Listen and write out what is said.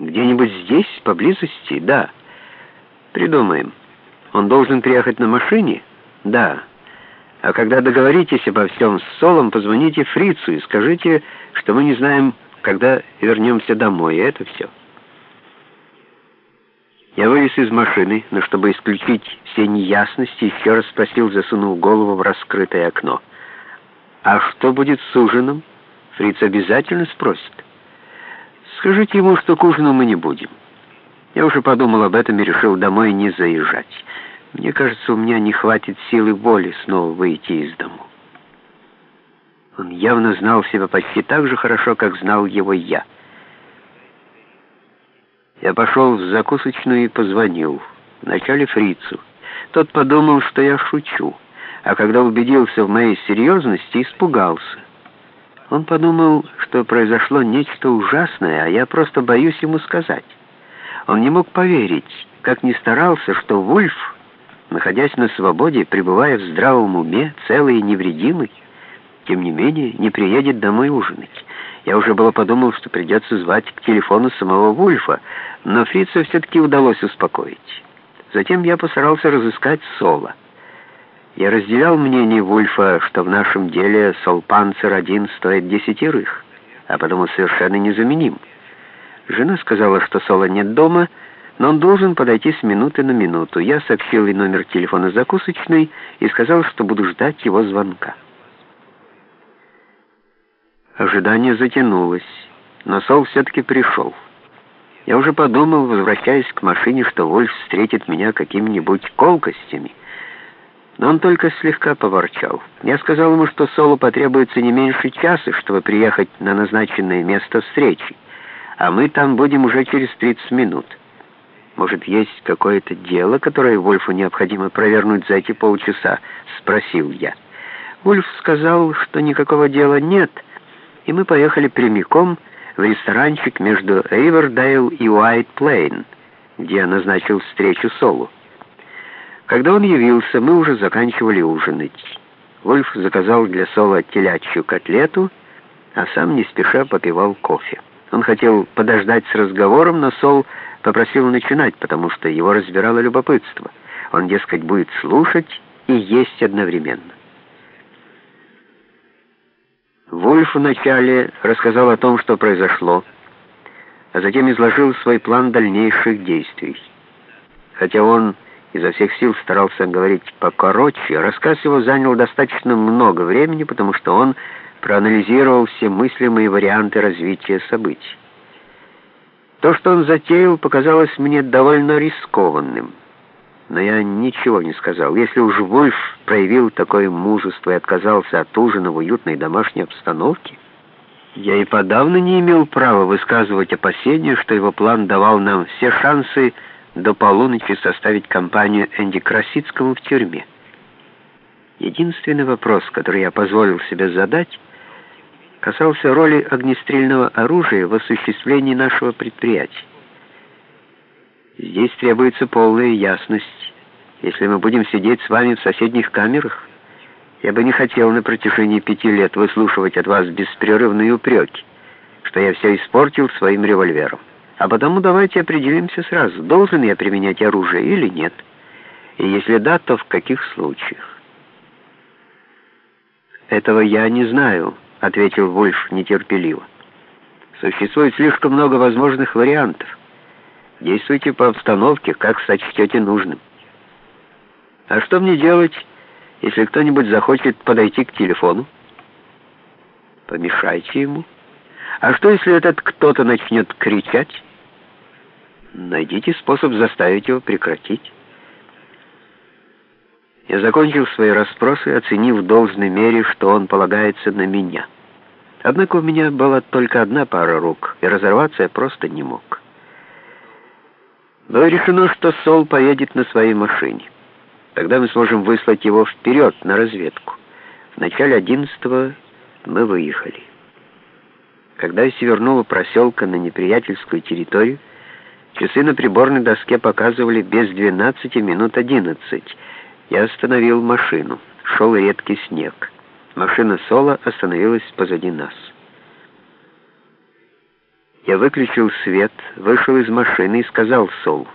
Где-нибудь здесь, поблизости? Да. Придумаем. Он должен приехать на машине? Да. А когда договоритесь обо всем с Солом, позвоните Фрицу и скажите, что мы не знаем, когда вернемся домой, и это все. Я вылез из машины, но чтобы исключить все неясности, еще раз спросил, засунув голову в раскрытое окно. «А что будет с ужином?» Фриц обязательно спросит. «Скажите ему, что к ужину мы не будем». Я уже подумал об этом и решил домой не заезжать. Мне кажется, у меня не хватит силы воли снова выйти из дому. Он явно знал себя почти так же хорошо, как знал его я. Я пошел в закусочную и позвонил. Вначале фрицу. Тот подумал, что я шучу, а когда убедился в моей серьезности, испугался. Он подумал, что произошло нечто ужасное, а я просто боюсь ему сказать. Он не мог поверить, как ни старался, что Вульф, находясь на свободе, пребывая в здравом уме, целый и невредимый, тем не менее не приедет домой ужинать. Я уже было подумал, что придется звать к телефону самого Вульфа, но фрица все-таки удалось успокоить. Затем я постарался разыскать Соло. Я разделял мнение Вульфа, что в нашем деле Солпанцер-1 стоит десятерых, а потому совершенно незаменим. Жена сказала, что Соло нет дома, но он должен подойти с минуты на минуту. Я сообщил ей номер телефона закусочной и сказал, что буду ждать его звонка. Ожидание затянулось, но Сол все-таки пришел. Я уже подумал, возвращаясь к машине, что Вольф встретит меня какими-нибудь колкостями, но он только слегка поворчал. Я сказал ему, что Солу потребуется не меньше часа, чтобы приехать на назначенное место встречи, а мы там будем уже через 30 минут. Может, есть какое-то дело, которое Вольфу необходимо провернуть за эти полчаса? Спросил я. Вольф сказал, что никакого дела нет, — и мы поехали прямиком в ресторанчик между Ривердейл и Уайт Плейн, где я назначил встречу Солу. Когда он явился, мы уже заканчивали ужинать. Вольф заказал для Сола телячью котлету, а сам не спеша попивал кофе. Он хотел подождать с разговором, но Сол попросил начинать, потому что его разбирало любопытство. Он, дескать, будет слушать и есть одновременно. Вульф вначале рассказал о том, что произошло, а затем изложил свой план дальнейших действий. Хотя он изо всех сил старался говорить покороче, рассказ его занял достаточно много времени, потому что он проанализировал все мыслимые варианты развития событий. То, что он затеял, показалось мне довольно рискованным но я ничего не сказал. Если уж Вольф проявил такое мужество и отказался от ужина в уютной домашней обстановке, я и подавно не имел права высказывать опасения, что его план давал нам все шансы до полуночи составить компанию Энди Красицкому в тюрьме. Единственный вопрос, который я позволил себе задать, касался роли огнестрельного оружия в осуществлении нашего предприятия. Здесь требуется полная ясность. Если мы будем сидеть с вами в соседних камерах, я бы не хотел на протяжении пяти лет выслушивать от вас беспрерывные упреки, что я все испортил своим револьвером. А потому давайте определимся сразу, должен я применять оружие или нет. И если да, то в каких случаях. «Этого я не знаю», — ответил Вольф нетерпеливо. «Существует слишком много возможных вариантов. Действуйте по обстановке, как сочтете нужным. А что мне делать, если кто-нибудь захочет подойти к телефону? Помешайте ему. А что, если этот кто-то начнет кричать? Найдите способ заставить его прекратить. Я закончил свои расспросы, оценив в должной мере, что он полагается на меня. Однако у меня была только одна пара рук, и разорваться я просто не мог. Было решено, что Сол поедет на своей машине. Тогда мы сможем выслать его вперед на разведку. В начале одиннадцатого мы выехали. Когда я свернул у проселка на неприятельскую территорию, часы на приборной доске показывали без 12 минут 11. Я остановил машину. Шел редкий снег. Машина Сола остановилась позади нас. Я выключил свет, вышел из машины и сказал Солу,